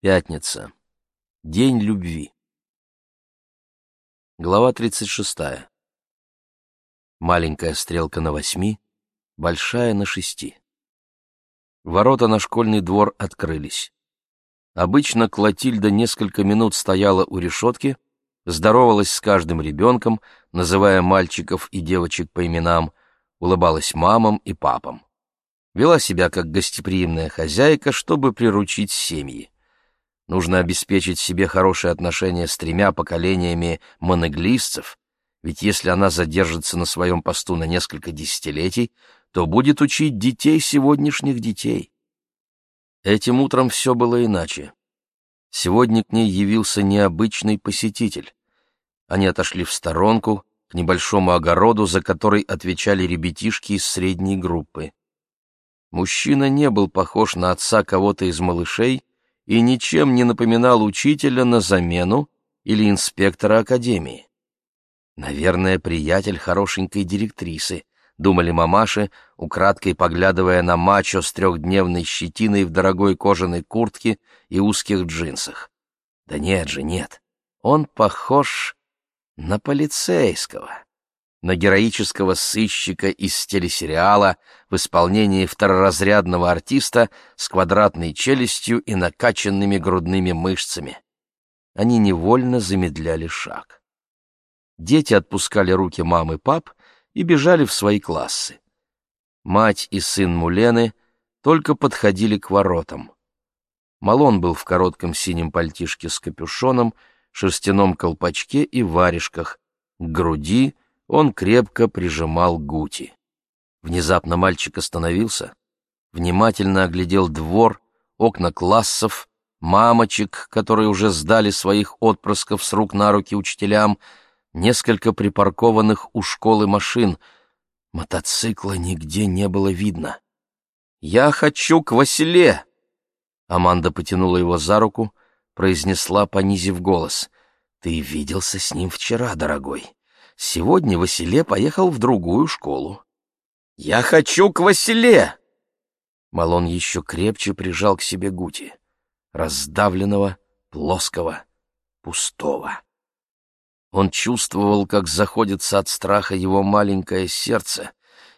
Пятница. День любви. Глава 36. Маленькая стрелка на восьми, большая на шести. Ворота на школьный двор открылись. Обычно Клотильда несколько минут стояла у решетки, здоровалась с каждым ребенком, называя мальчиков и девочек по именам, улыбалась мамам и папам. Вела себя как гостеприимная хозяйка, чтобы приручить семьи. Нужно обеспечить себе хорошие отношения с тремя поколениями моноглисцев, ведь если она задержится на своем посту на несколько десятилетий, то будет учить детей сегодняшних детей. Этим утром все было иначе. Сегодня к ней явился необычный посетитель. Они отошли в сторонку, к небольшому огороду, за который отвечали ребятишки из средней группы. Мужчина не был похож на отца кого-то из малышей, и ничем не напоминал учителя на замену или инспектора академии. Наверное, приятель хорошенькой директрисы, думали мамаши, украдкой поглядывая на мачо с трехдневной щетиной в дорогой кожаной куртке и узких джинсах. Да нет же, нет. Он похож на полицейского на героического сыщика из телесериала в исполнении второразрядного артиста с квадратной челюстью и накачанными грудными мышцами. Они невольно замедляли шаг. Дети отпускали руки мамы и пап и бежали в свои классы. Мать и сын Мулены только подходили к воротам. Малон был в коротком синем пальтишке с капюшоном, шерстяном колпачке и варежках, к груди — он крепко прижимал Гути. Внезапно мальчик остановился, внимательно оглядел двор, окна классов, мамочек, которые уже сдали своих отпрысков с рук на руки учителям, несколько припаркованных у школы машин. Мотоцикла нигде не было видно. «Я хочу к Василе!» Аманда потянула его за руку, произнесла, понизив голос. «Ты виделся с ним вчера, дорогой. Сегодня Василе поехал в другую школу. «Я хочу к Василе!» Малон еще крепче прижал к себе Гути, раздавленного, плоского, пустого. Он чувствовал, как заходится от страха его маленькое сердце,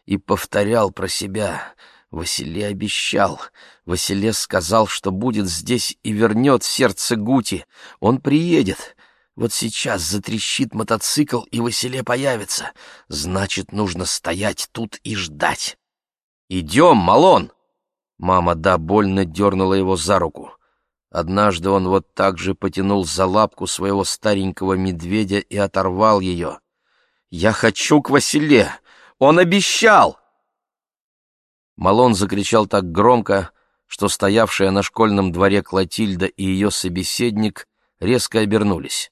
и повторял про себя. Василе обещал. Василе сказал, что будет здесь и вернет сердце Гути. Он приедет. Вот сейчас затрещит мотоцикл, и Василе появится. Значит, нужно стоять тут и ждать. «Идем, Малон!» Мама, да, больно дернула его за руку. Однажды он вот так же потянул за лапку своего старенького медведя и оторвал ее. «Я хочу к Василе! Он обещал!» Малон закричал так громко, что стоявшая на школьном дворе Клотильда и ее собеседник резко обернулись.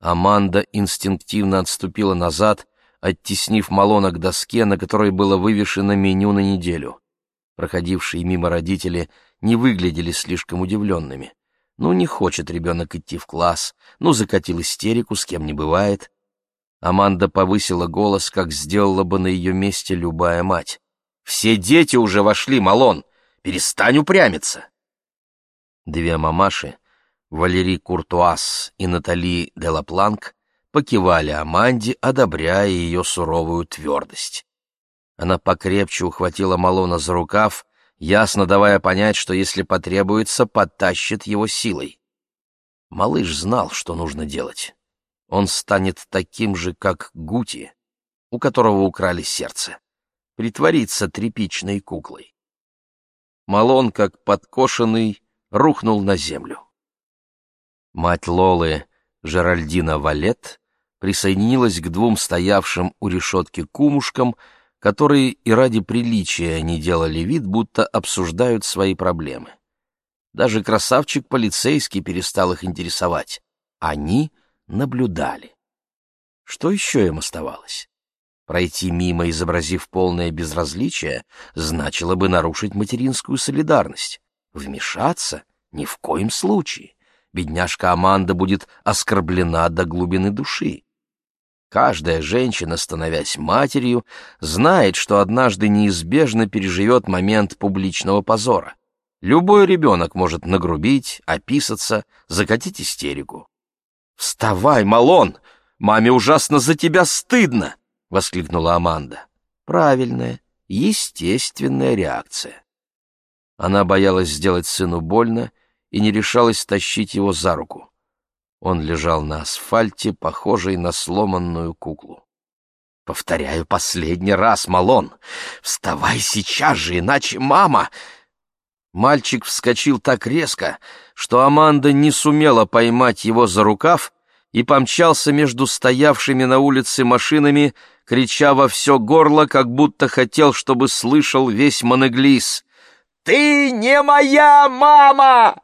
Аманда инстинктивно отступила назад, оттеснив Малона к доске, на которой было вывешено меню на неделю. Проходившие мимо родители не выглядели слишком удивленными. Ну, не хочет ребенок идти в класс, ну, закатил истерику, с кем не бывает. Аманда повысила голос, как сделала бы на ее месте любая мать. «Все дети уже вошли, Малон! Перестань упрямиться!» Две мамаши, Валерий Куртуаз и Натали Делапланк покивали Аманде, одобряя ее суровую твердость. Она покрепче ухватила Малона за рукав, ясно давая понять, что если потребуется, подтащит его силой. Малыш знал, что нужно делать. Он станет таким же, как Гути, у которого украли сердце, притвориться тряпичной куклой. Малон, как подкошенный, рухнул на землю. Мать Лолы, Жеральдина Валет, присоединилась к двум стоявшим у решетки кумушкам, которые и ради приличия не делали вид, будто обсуждают свои проблемы. Даже красавчик полицейский перестал их интересовать. Они наблюдали. Что еще им оставалось? Пройти мимо, изобразив полное безразличие, значило бы нарушить материнскую солидарность. Вмешаться? Ни в коем случае бедняжка Аманда будет оскорблена до глубины души. Каждая женщина, становясь матерью, знает, что однажды неизбежно переживет момент публичного позора. Любой ребенок может нагрубить, описаться, закатить истерику. «Вставай, Малон! Маме ужасно за тебя стыдно!» — воскликнула Аманда. Правильная, естественная реакция. Она боялась сделать сыну больно и не решалась тащить его за руку. Он лежал на асфальте, похожий на сломанную куклу. «Повторяю последний раз, Малон! Вставай сейчас же, иначе мама...» Мальчик вскочил так резко, что Аманда не сумела поймать его за рукав и помчался между стоявшими на улице машинами, крича во все горло, как будто хотел, чтобы слышал весь Монеглис. «Ты не моя мама!»